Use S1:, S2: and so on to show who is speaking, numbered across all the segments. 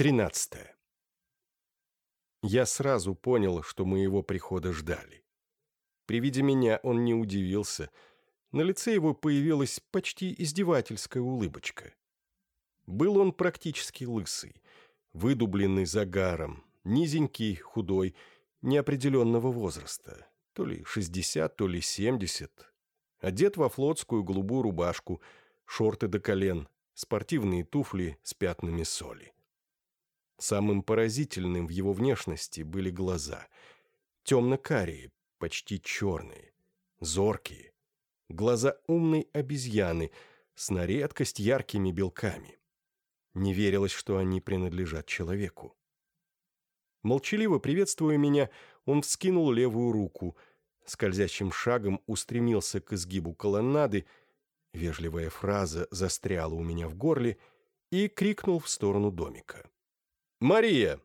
S1: Тринадцатое. Я сразу понял, что моего прихода ждали. При виде меня он не удивился. На лице его появилась почти издевательская улыбочка. Был он практически лысый, выдубленный загаром, низенький, худой, неопределенного возраста, то ли 60, то ли 70. Одет во флотскую голубую рубашку, шорты до колен, спортивные туфли с пятнами соли. Самым поразительным в его внешности были глаза. Темно-карие, почти черные, зоркие. Глаза умной обезьяны с на редкость яркими белками. Не верилось, что они принадлежат человеку. Молчаливо приветствуя меня, он вскинул левую руку, скользящим шагом устремился к изгибу колоннады, вежливая фраза застряла у меня в горле и крикнул в сторону домика. «Мария!»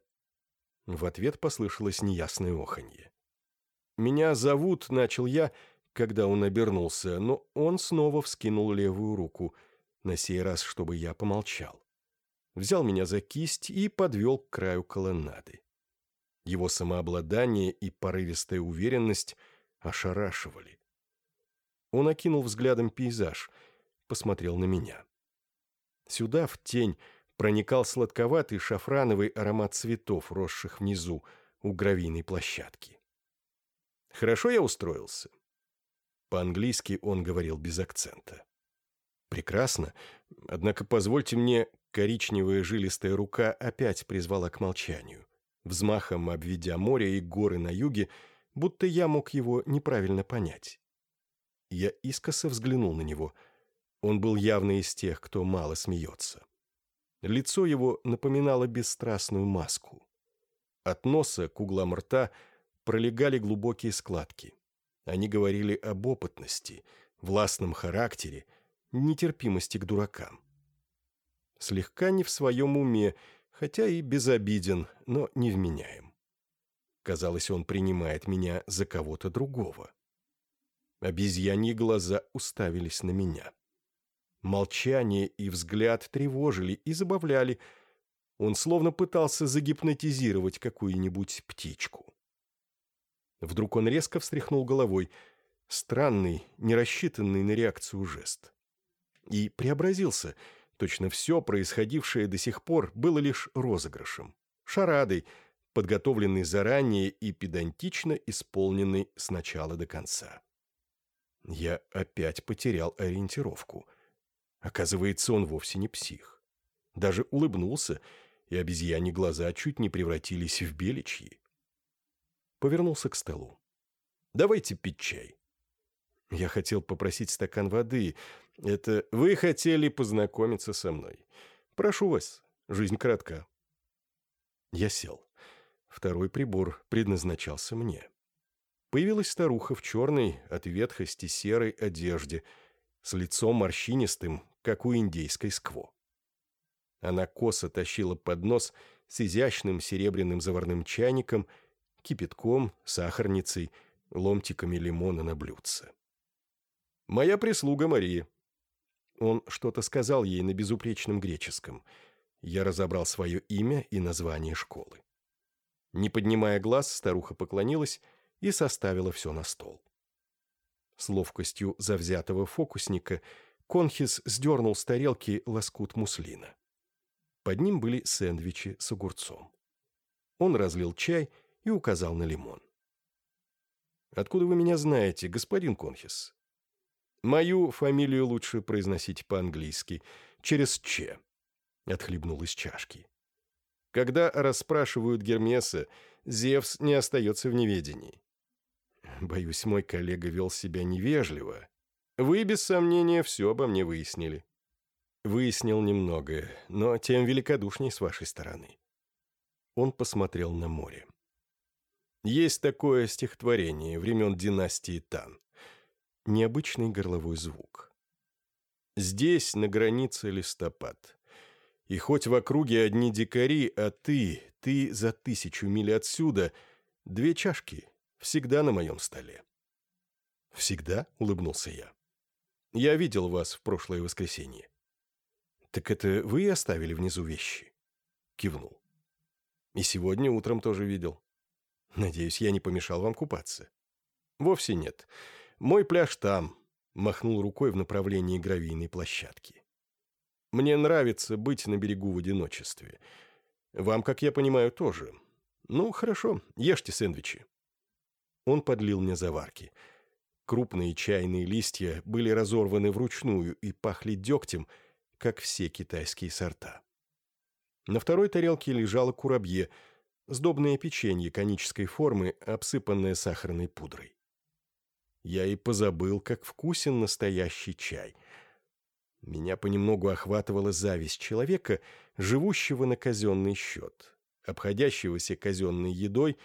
S1: В ответ послышалось неясное оханье. «Меня зовут», — начал я, когда он обернулся, но он снова вскинул левую руку, на сей раз, чтобы я помолчал. Взял меня за кисть и подвел к краю колоннады. Его самообладание и порывистая уверенность ошарашивали. Он окинул взглядом пейзаж, посмотрел на меня. Сюда, в тень, проникал сладковатый шафрановый аромат цветов, росших внизу, у гравийной площадки. Хорошо я устроился. По-английски он говорил без акцента. Прекрасно, однако позвольте мне, коричневая жилистая рука опять призвала к молчанию, взмахом обведя море и горы на юге, будто я мог его неправильно понять. Я искоса взглянул на него. Он был явно из тех, кто мало смеется. Лицо его напоминало бесстрастную маску. От носа к углам рта пролегали глубокие складки. Они говорили об опытности, властном характере, нетерпимости к дуракам. Слегка не в своем уме, хотя и безобиден, но невменяем. Казалось, он принимает меня за кого-то другого. Обезьяньи глаза уставились на меня. Молчание и взгляд тревожили и забавляли. Он словно пытался загипнотизировать какую-нибудь птичку. Вдруг он резко встряхнул головой. Странный, не рассчитанный на реакцию жест. И преобразился. Точно все происходившее до сих пор было лишь розыгрышем. Шарадой, подготовленной заранее и педантично исполненной с начала до конца. Я опять потерял ориентировку. Оказывается, он вовсе не псих. Даже улыбнулся, и обезьяне глаза чуть не превратились в беличьи. Повернулся к столу. «Давайте пить чай». Я хотел попросить стакан воды. Это вы хотели познакомиться со мной. Прошу вас, жизнь коротка. Я сел. Второй прибор предназначался мне. Появилась старуха в черной, от ветхости серой одежде, с лицом морщинистым, как у индейской скво. Она косо тащила поднос с изящным серебряным заварным чайником, кипятком, сахарницей, ломтиками лимона на блюдце. «Моя прислуга Мария». Он что-то сказал ей на безупречном греческом. Я разобрал свое имя и название школы. Не поднимая глаз, старуха поклонилась и составила все на стол. С ловкостью завзятого фокусника – Конхис сдернул с тарелки лоскут муслина. Под ним были сэндвичи с огурцом. Он разлил чай и указал на лимон. «Откуда вы меня знаете, господин Конхис?» «Мою фамилию лучше произносить по-английски, через «Ч», — отхлебнул из чашки. Когда расспрашивают Гермеса, Зевс не остается в неведении. Боюсь, мой коллега вел себя невежливо, вы, без сомнения, все обо мне выяснили. Выяснил немного, но тем великодушней с вашей стороны. Он посмотрел на море. Есть такое стихотворение времен династии Тан. Необычный горловой звук. Здесь, на границе листопад. И хоть в округе одни дикари, а ты, ты за тысячу миль отсюда, две чашки всегда на моем столе. «Всегда?» — улыбнулся я. Я видел вас в прошлое воскресенье». «Так это вы оставили внизу вещи?» Кивнул. И сегодня утром тоже видел. Надеюсь, я не помешал вам купаться. Вовсе нет. Мой пляж там, махнул рукой в направлении гравийной площадки. Мне нравится быть на берегу в одиночестве. Вам, как я понимаю, тоже. Ну, хорошо, ешьте сэндвичи. Он подлил мне заварки. Крупные чайные листья были разорваны вручную и пахли дегтем, как все китайские сорта. На второй тарелке лежало курабье, сдобное печенье конической формы, обсыпанное сахарной пудрой. Я и позабыл, как вкусен настоящий чай. Меня понемногу охватывала зависть человека, живущего на казенный счет, обходящегося казенной едой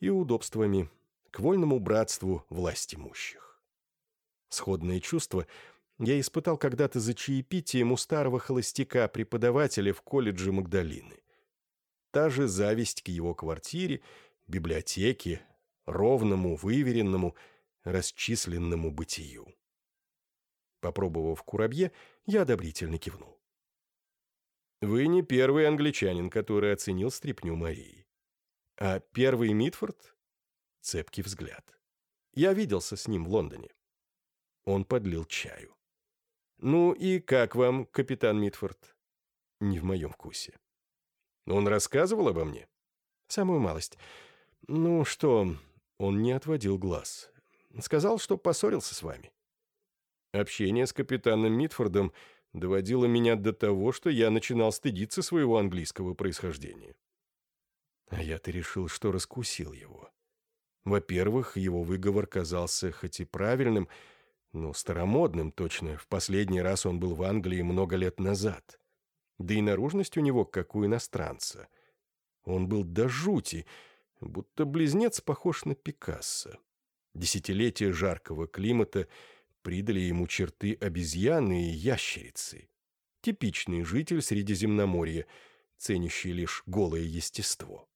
S1: и удобствами, к вольному братству власть имущих. Сходное чувство я испытал когда-то за чаепитием у старого холостяка-преподавателя в колледже Магдалины. Та же зависть к его квартире, библиотеке, ровному, выверенному, расчисленному бытию. Попробовав курабье, я одобрительно кивнул. «Вы не первый англичанин, который оценил стряпню Марии. А первый Митфорд цепкий взгляд. Я виделся с ним в Лондоне. Он подлил чаю. «Ну и как вам, капитан Митфорд?» «Не в моем вкусе». «Он рассказывал обо мне?» «Самую малость. Ну что...» Он не отводил глаз. «Сказал, что поссорился с вами». Общение с капитаном Митфордом доводило меня до того, что я начинал стыдиться своего английского происхождения. А я-то решил, что раскусил его. Во-первых, его выговор казался хоть и правильным, но старомодным точно. В последний раз он был в Англии много лет назад. Да и наружность у него, как у иностранца. Он был до жути, будто близнец похож на Пикассо. Десятилетия жаркого климата придали ему черты обезьяны и ящерицы. Типичный житель Средиземноморья, ценящий лишь голое естество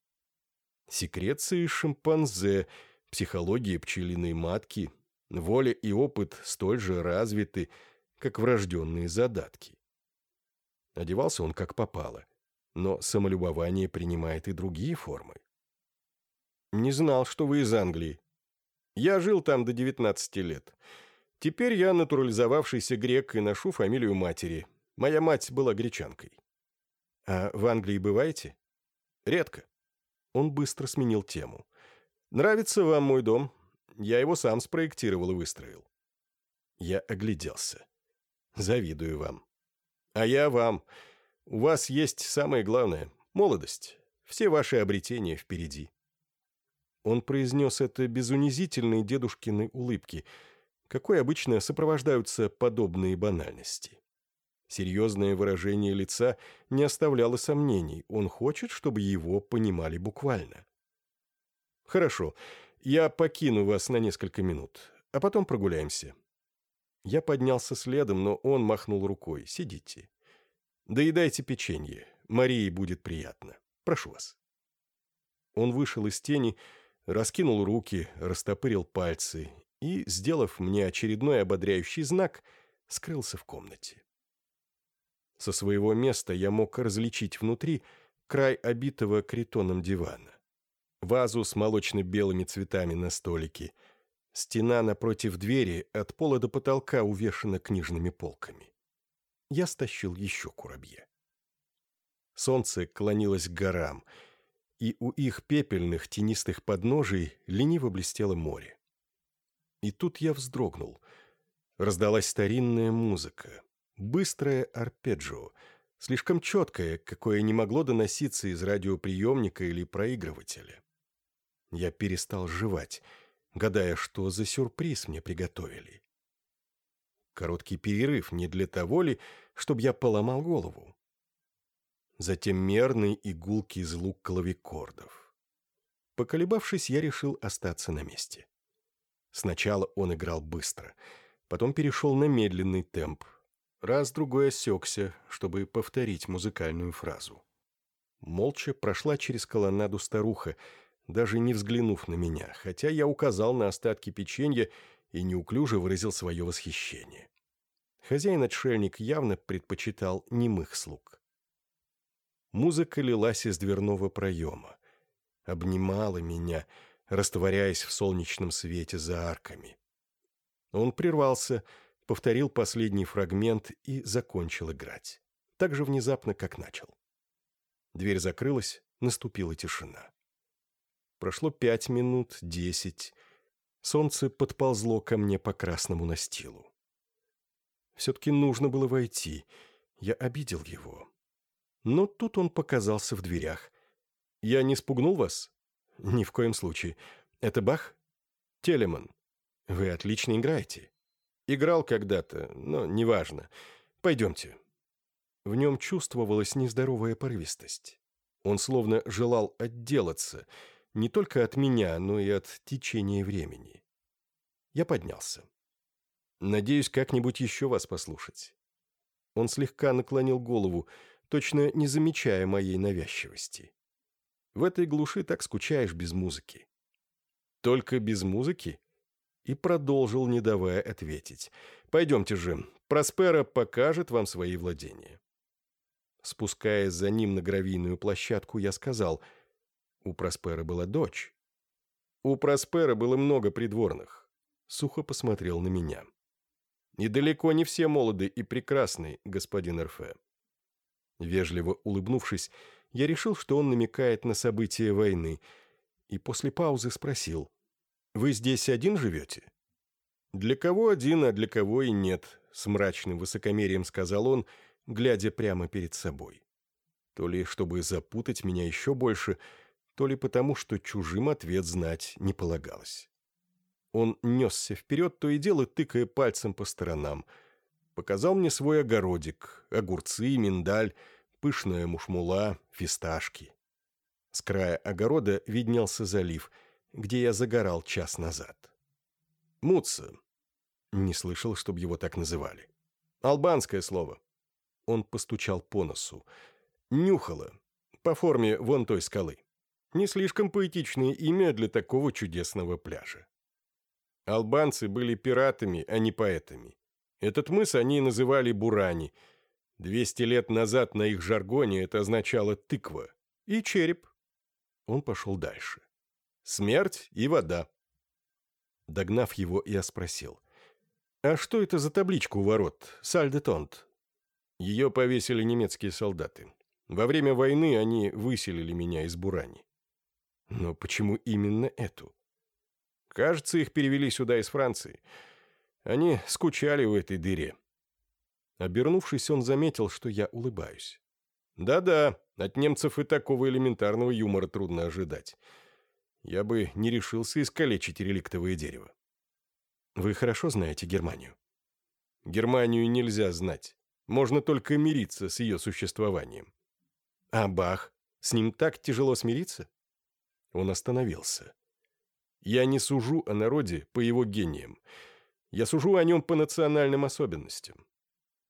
S1: секреции шимпанзе, психология пчелиной матки, воля и опыт столь же развиты, как врожденные задатки. Одевался он как попало, но самолюбование принимает и другие формы. «Не знал, что вы из Англии. Я жил там до 19 лет. Теперь я натурализовавшийся грек и ношу фамилию матери. Моя мать была гречанкой». «А в Англии бываете?» «Редко. Он быстро сменил тему. «Нравится вам мой дом? Я его сам спроектировал и выстроил». Я огляделся. «Завидую вам». «А я вам. У вас есть самое главное — молодость. Все ваши обретения впереди». Он произнес это без унизительной дедушкиной улыбки, какой обычно сопровождаются подобные банальности. Серьезное выражение лица не оставляло сомнений. Он хочет, чтобы его понимали буквально. «Хорошо, я покину вас на несколько минут, а потом прогуляемся». Я поднялся следом, но он махнул рукой. «Сидите. Доедайте печенье. Марии будет приятно. Прошу вас». Он вышел из тени, раскинул руки, растопырил пальцы и, сделав мне очередной ободряющий знак, скрылся в комнате. Со своего места я мог различить внутри край обитого критоном дивана. Вазу с молочно-белыми цветами на столике. Стена напротив двери от пола до потолка увешана книжными полками. Я стащил еще курабье. Солнце клонилось к горам, и у их пепельных тенистых подножий лениво блестело море. И тут я вздрогнул. Раздалась старинная музыка, Быстрое арпеджио, слишком четкое, какое не могло доноситься из радиоприемника или проигрывателя. Я перестал жевать, гадая, что за сюрприз мне приготовили. Короткий перерыв не для того ли, чтобы я поломал голову. Затем мерный и гулкий звук клавикордов. Поколебавшись, я решил остаться на месте. Сначала он играл быстро, потом перешел на медленный темп, Раз-другой осекся, чтобы повторить музыкальную фразу. Молча прошла через колоннаду старуха, даже не взглянув на меня, хотя я указал на остатки печенья и неуклюже выразил свое восхищение. Хозяин-отшельник явно предпочитал немых слуг. Музыка лилась из дверного проема. обнимала меня, растворяясь в солнечном свете за арками. Он прервался, повторил последний фрагмент и закончил играть. Так же внезапно, как начал. Дверь закрылась, наступила тишина. Прошло пять минут, десять. Солнце подползло ко мне по красному настилу. Все-таки нужно было войти. Я обидел его. Но тут он показался в дверях. «Я не спугнул вас?» «Ни в коем случае. Это Бах?» «Телеман. Вы отлично играете». «Играл когда-то, но неважно. Пойдемте». В нем чувствовалась нездоровая порывистость. Он словно желал отделаться не только от меня, но и от течения времени. Я поднялся. «Надеюсь, как-нибудь еще вас послушать». Он слегка наклонил голову, точно не замечая моей навязчивости. В этой глуши так скучаешь без музыки. Только без музыки? И продолжил, не давая ответить. Пойдемте же, Проспера покажет вам свои владения. Спускаясь за ним на гравийную площадку, я сказал, у Проспера была дочь. У Проспера было много придворных. Сухо посмотрел на меня. И далеко не все молоды и прекрасны, господин Эрфе. Вежливо улыбнувшись, я решил, что он намекает на события войны, и после паузы спросил, «Вы здесь один живете?» «Для кого один, а для кого и нет», — с мрачным высокомерием сказал он, глядя прямо перед собой. То ли чтобы запутать меня еще больше, то ли потому, что чужим ответ знать не полагалось. Он несся вперед, то и дело тыкая пальцем по сторонам. Показал мне свой огородик, огурцы, миндаль, пышная мушмула, фисташки. С края огорода виднелся залив, где я загорал час назад. Муца. Не слышал, чтобы его так называли. Албанское слово. Он постучал по носу. Нюхало. По форме вон той скалы. Не слишком поэтичное имя для такого чудесного пляжа. Албанцы были пиратами, а не поэтами. Этот мыс они называли Бурани – Двести лет назад на их жаргоне это означало «тыква» и «череп». Он пошел дальше. «Смерть и вода». Догнав его, я спросил. «А что это за табличка у ворот? Сальдетонт?» Ее повесили немецкие солдаты. Во время войны они выселили меня из Бурани. Но почему именно эту? Кажется, их перевели сюда из Франции. Они скучали в этой дыре. Обернувшись, он заметил, что я улыбаюсь. «Да-да, от немцев и такого элементарного юмора трудно ожидать. Я бы не решился искалечить реликтовое дерево». «Вы хорошо знаете Германию?» «Германию нельзя знать. Можно только мириться с ее существованием». «А Бах? С ним так тяжело смириться?» Он остановился. «Я не сужу о народе по его гениям. Я сужу о нем по национальным особенностям.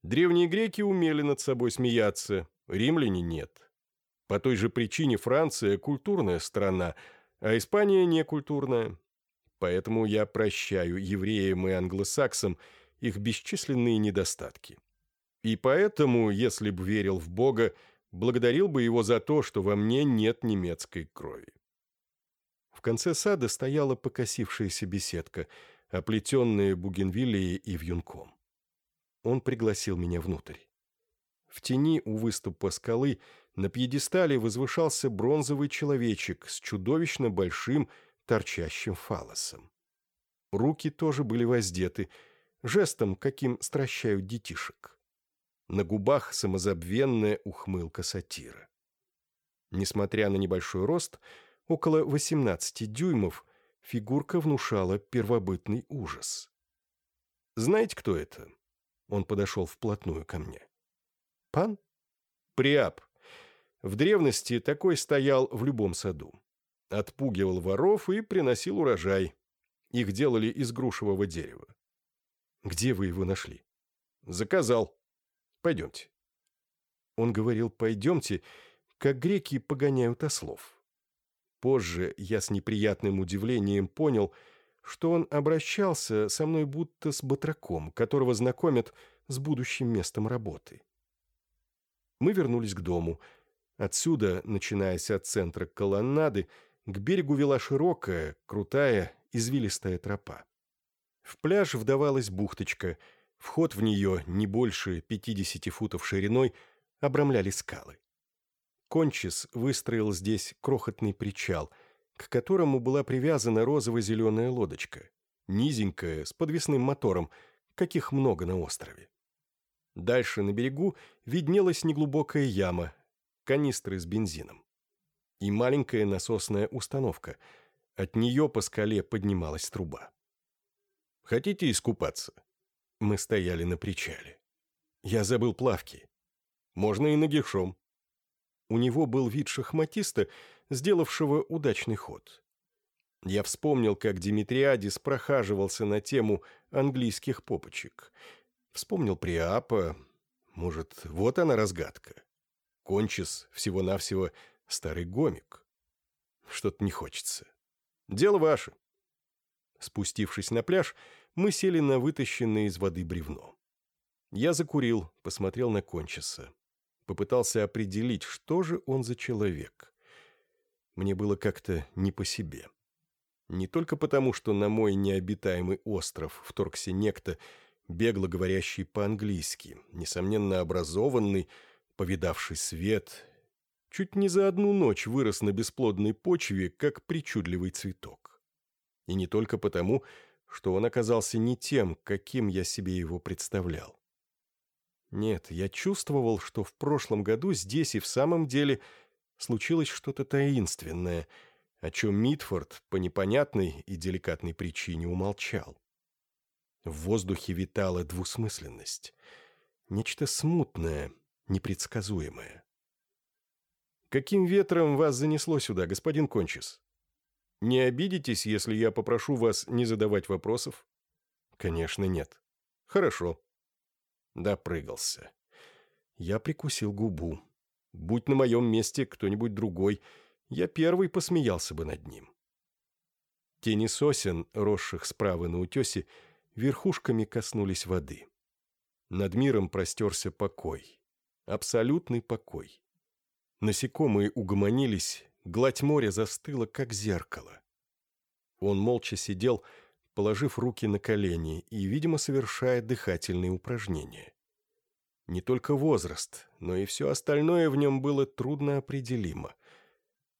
S1: Древние греки умели над собой смеяться, римляне нет. По той же причине Франция – культурная страна, а Испания – некультурная. Поэтому я прощаю евреям и англосаксам их бесчисленные недостатки. И поэтому, если б верил в Бога, благодарил бы его за то, что во мне нет немецкой крови. В конце сада стояла покосившаяся беседка, оплетенная бугенвиллией и вьюнком он пригласил меня внутрь. В тени у выступа скалы на пьедестале возвышался бронзовый человечек с чудовищно большим торчащим фалосом. Руки тоже были воздеты, жестом, каким стращают детишек. На губах самозабвенная ухмылка сатира. Несмотря на небольшой рост, около 18 дюймов, фигурка внушала первобытный ужас. Знаете, кто это? Он подошел вплотную ко мне. «Пан?» «Приап. В древности такой стоял в любом саду. Отпугивал воров и приносил урожай. Их делали из грушевого дерева. Где вы его нашли?» «Заказал. Пойдемте». Он говорил «пойдемте», как греки погоняют ослов. Позже я с неприятным удивлением понял, что он обращался со мной будто с батраком, которого знакомят с будущим местом работы. Мы вернулись к дому. Отсюда, начинаясь от центра колоннады, к берегу вела широкая, крутая, извилистая тропа. В пляж вдавалась бухточка, вход в нее, не больше 50 футов шириной, обрамляли скалы. Кончис выстроил здесь крохотный причал, к которому была привязана розово-зеленая лодочка, низенькая, с подвесным мотором, каких много на острове. Дальше на берегу виднелась неглубокая яма, канистры с бензином. И маленькая насосная установка. От нее по скале поднималась труба. «Хотите искупаться?» Мы стояли на причале. Я забыл плавки. Можно и нагишом. У него был вид шахматиста, сделавшего удачный ход. Я вспомнил, как Димитриадис прохаживался на тему английских попочек. Вспомнил Приапа. Может, вот она разгадка. Кончис всего-навсего старый гомик. Что-то не хочется. Дело ваше. Спустившись на пляж, мы сели на вытащенное из воды бревно. Я закурил, посмотрел на Кончиса. Попытался определить, что же он за человек. Мне было как-то не по себе. Не только потому, что на мой необитаемый остров вторгся некто, бегло говорящий по-английски, несомненно образованный, повидавший свет, чуть не за одну ночь вырос на бесплодной почве, как причудливый цветок. И не только потому, что он оказался не тем, каким я себе его представлял. Нет, я чувствовал, что в прошлом году здесь и в самом деле случилось что-то таинственное, о чем Митфорд по непонятной и деликатной причине умолчал. В воздухе витала двусмысленность. Нечто смутное, непредсказуемое. «Каким ветром вас занесло сюда, господин Кончис? Не обидитесь, если я попрошу вас не задавать вопросов?» «Конечно, нет». «Хорошо». Допрыгался. Я прикусил губу. Будь на моем месте кто-нибудь другой, я первый посмеялся бы над ним. Тени сосен, росших справа на утесе, верхушками коснулись воды. Над миром простерся покой. Абсолютный покой. Насекомые угомонились, гладь моря застыла, как зеркало. Он молча сидел, положив руки на колени и, видимо, совершая дыхательные упражнения. Не только возраст, но и все остальное в нем было трудно определимо.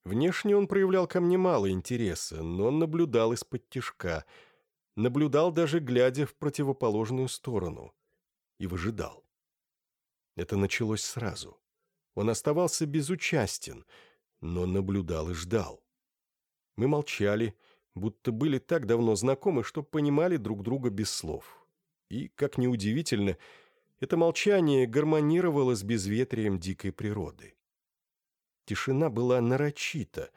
S1: Внешне он проявлял ко мне мало интереса, но наблюдал из-под тишка — наблюдал даже глядя в противоположную сторону и выжидал. Это началось сразу. Он оставался безучастен, но наблюдал и ждал. Мы молчали, будто были так давно знакомы, что понимали друг друга без слов. И, как ни удивительно, это молчание гармонировало с безветрием дикой природы. Тишина была нарочита,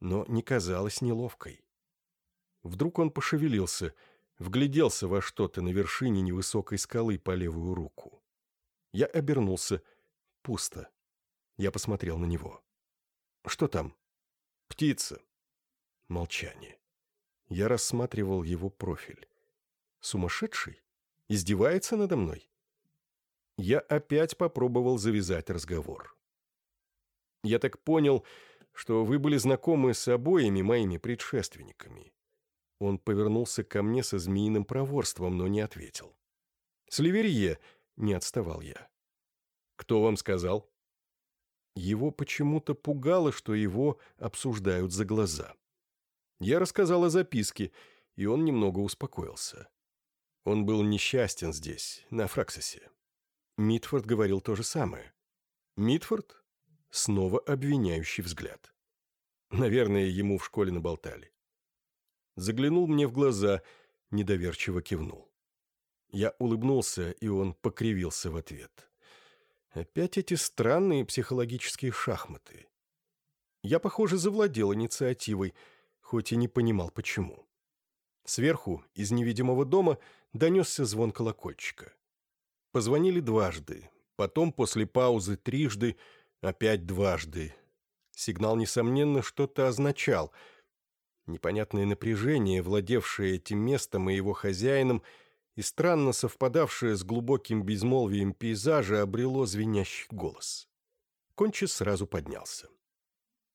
S1: но не казалась неловкой. Вдруг он пошевелился, вгляделся во что-то на вершине невысокой скалы по левую руку. Я обернулся. Пусто. Я посмотрел на него. «Что там?» «Птица». Молчание. Я рассматривал его профиль. «Сумасшедший? Издевается надо мной?» Я опять попробовал завязать разговор. «Я так понял, что вы были знакомы с обоими моими предшественниками. Он повернулся ко мне со змеиным проворством, но не ответил. «Сливерье!» — не отставал я. «Кто вам сказал?» Его почему-то пугало, что его обсуждают за глаза. Я рассказал о записке, и он немного успокоился. Он был несчастен здесь, на Фраксосе. Митфорд говорил то же самое. Митфорд? Снова обвиняющий взгляд. Наверное, ему в школе наболтали заглянул мне в глаза, недоверчиво кивнул. Я улыбнулся, и он покривился в ответ. Опять эти странные психологические шахматы. Я, похоже, завладел инициативой, хоть и не понимал, почему. Сверху, из невидимого дома, донесся звон колокольчика. Позвонили дважды, потом после паузы трижды, опять дважды. Сигнал, несомненно, что-то означал — Непонятное напряжение, владевшее этим местом и его хозяином, и странно совпадавшее с глубоким безмолвием пейзажа, обрело звенящий голос. Кончис сразу поднялся.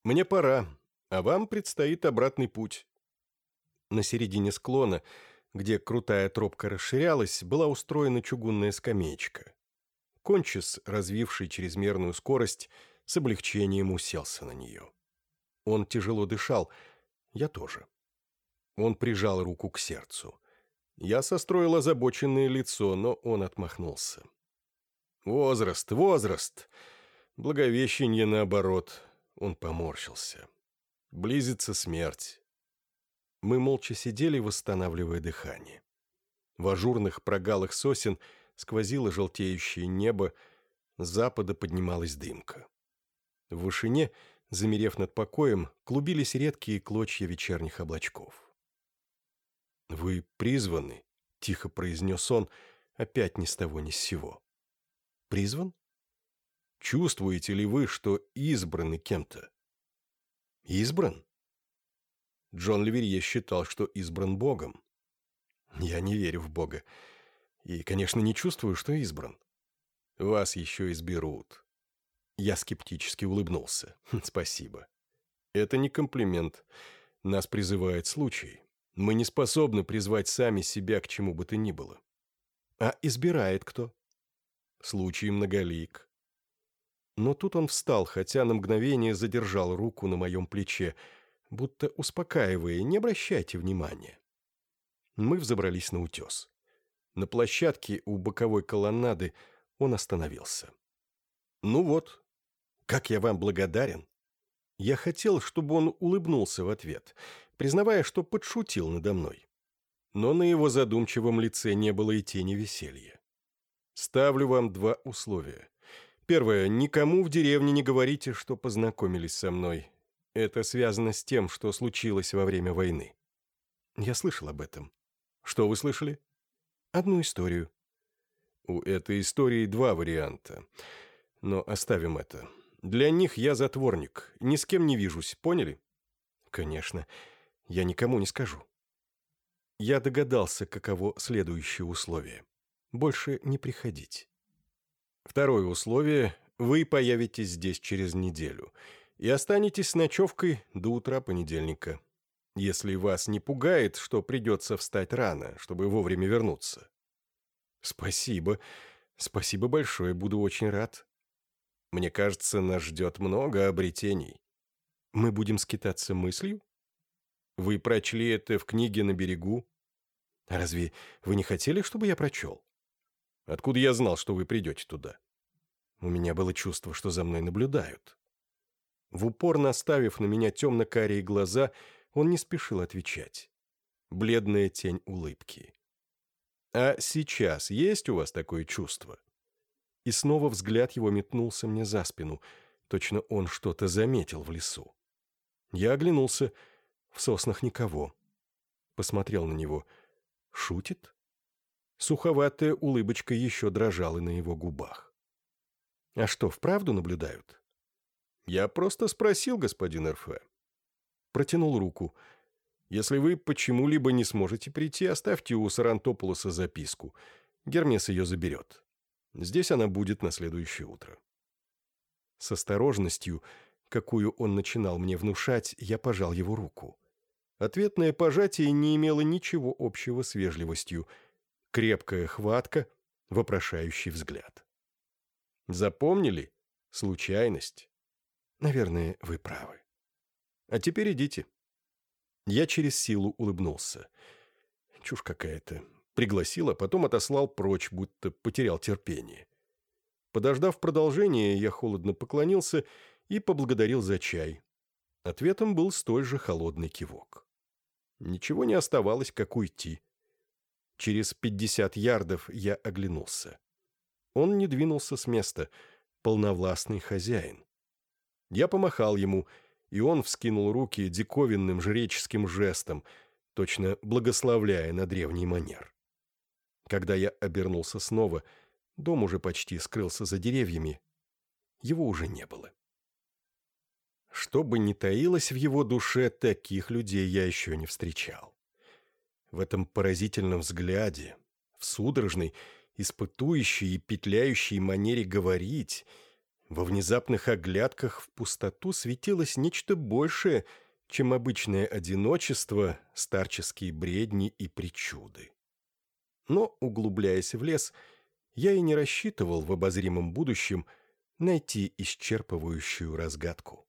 S1: «Мне пора. А вам предстоит обратный путь. На середине склона, где крутая тропка расширялась, была устроена чугунная скамеечка. Кончис, развивший чрезмерную скорость, с облегчением уселся на нее. Он тяжело дышал, я тоже. Он прижал руку к сердцу. Я состроил озабоченное лицо, но он отмахнулся. «Возраст, возраст! Благовещение наоборот!» Он поморщился. «Близится смерть!» Мы молча сидели, восстанавливая дыхание. В ажурных прогалах сосен сквозило желтеющее небо, с запада поднималась дымка. В вышине, замерев над покоем, клубились редкие клочья вечерних облачков. «Вы призваны», — тихо произнес он, опять ни с того ни с сего. «Призван? Чувствуете ли вы, что избраны кем-то?» «Избран?» Джон Ливерье считал, что избран Богом. Я не верю в Бога. И, конечно, не чувствую, что избран. Вас еще изберут. Я скептически улыбнулся. Спасибо. Это не комплимент. Нас призывает случай. Мы не способны призвать сами себя к чему бы то ни было. А избирает кто? Случай многолик. Но тут он встал, хотя на мгновение задержал руку на моем плече, будто успокаивая, не обращайте внимания. Мы взобрались на утес. На площадке у боковой колоннады он остановился. «Ну вот, как я вам благодарен!» Я хотел, чтобы он улыбнулся в ответ — признавая, что подшутил надо мной. Но на его задумчивом лице не было и тени веселья. Ставлю вам два условия. Первое. Никому в деревне не говорите, что познакомились со мной. Это связано с тем, что случилось во время войны. Я слышал об этом. Что вы слышали? Одну историю. У этой истории два варианта. Но оставим это. Для них я затворник. Ни с кем не вижусь, поняли? Конечно. Я никому не скажу. Я догадался, каково следующее условие. Больше не приходить. Второе условие – вы появитесь здесь через неделю и останетесь с ночевкой до утра понедельника. Если вас не пугает, что придется встать рано, чтобы вовремя вернуться. Спасибо. Спасибо большое, буду очень рад. Мне кажется, нас ждет много обретений. Мы будем скитаться мыслью? Вы прочли это в книге на берегу? Разве вы не хотели, чтобы я прочел? Откуда я знал, что вы придете туда? У меня было чувство, что за мной наблюдают. В упор наставив на меня темно-карие глаза, он не спешил отвечать. Бледная тень улыбки. «А сейчас есть у вас такое чувство?» И снова взгляд его метнулся мне за спину. Точно он что-то заметил в лесу. Я оглянулся — в соснах никого. Посмотрел на него. Шутит? Суховатая улыбочка еще дрожала на его губах. А что, вправду наблюдают? Я просто спросил, господин РФ. Протянул руку. Если вы почему-либо не сможете прийти, оставьте у Сарантополоса записку. Гермес ее заберет. Здесь она будет на следующее утро. С осторожностью, какую он начинал мне внушать, я пожал его руку. Ответное пожатие не имело ничего общего с вежливостью. Крепкая хватка, вопрошающий взгляд. Запомнили? Случайность. Наверное, вы правы. А теперь идите. Я через силу улыбнулся. Чушь какая-то. Пригласил, а потом отослал прочь, будто потерял терпение. Подождав продолжения, я холодно поклонился и поблагодарил за чай. Ответом был столь же холодный кивок. Ничего не оставалось, как уйти. Через пятьдесят ярдов я оглянулся. Он не двинулся с места, полновластный хозяин. Я помахал ему, и он вскинул руки диковинным жреческим жестом, точно благословляя на древний манер. Когда я обернулся снова, дом уже почти скрылся за деревьями. Его уже не было. Что бы ни таилось в его душе, таких людей я еще не встречал. В этом поразительном взгляде, в судорожной, испытующей и петляющей манере говорить, во внезапных оглядках в пустоту светилось нечто большее, чем обычное одиночество, старческие бредни и причуды. Но, углубляясь в лес, я и не рассчитывал в обозримом будущем найти исчерпывающую разгадку.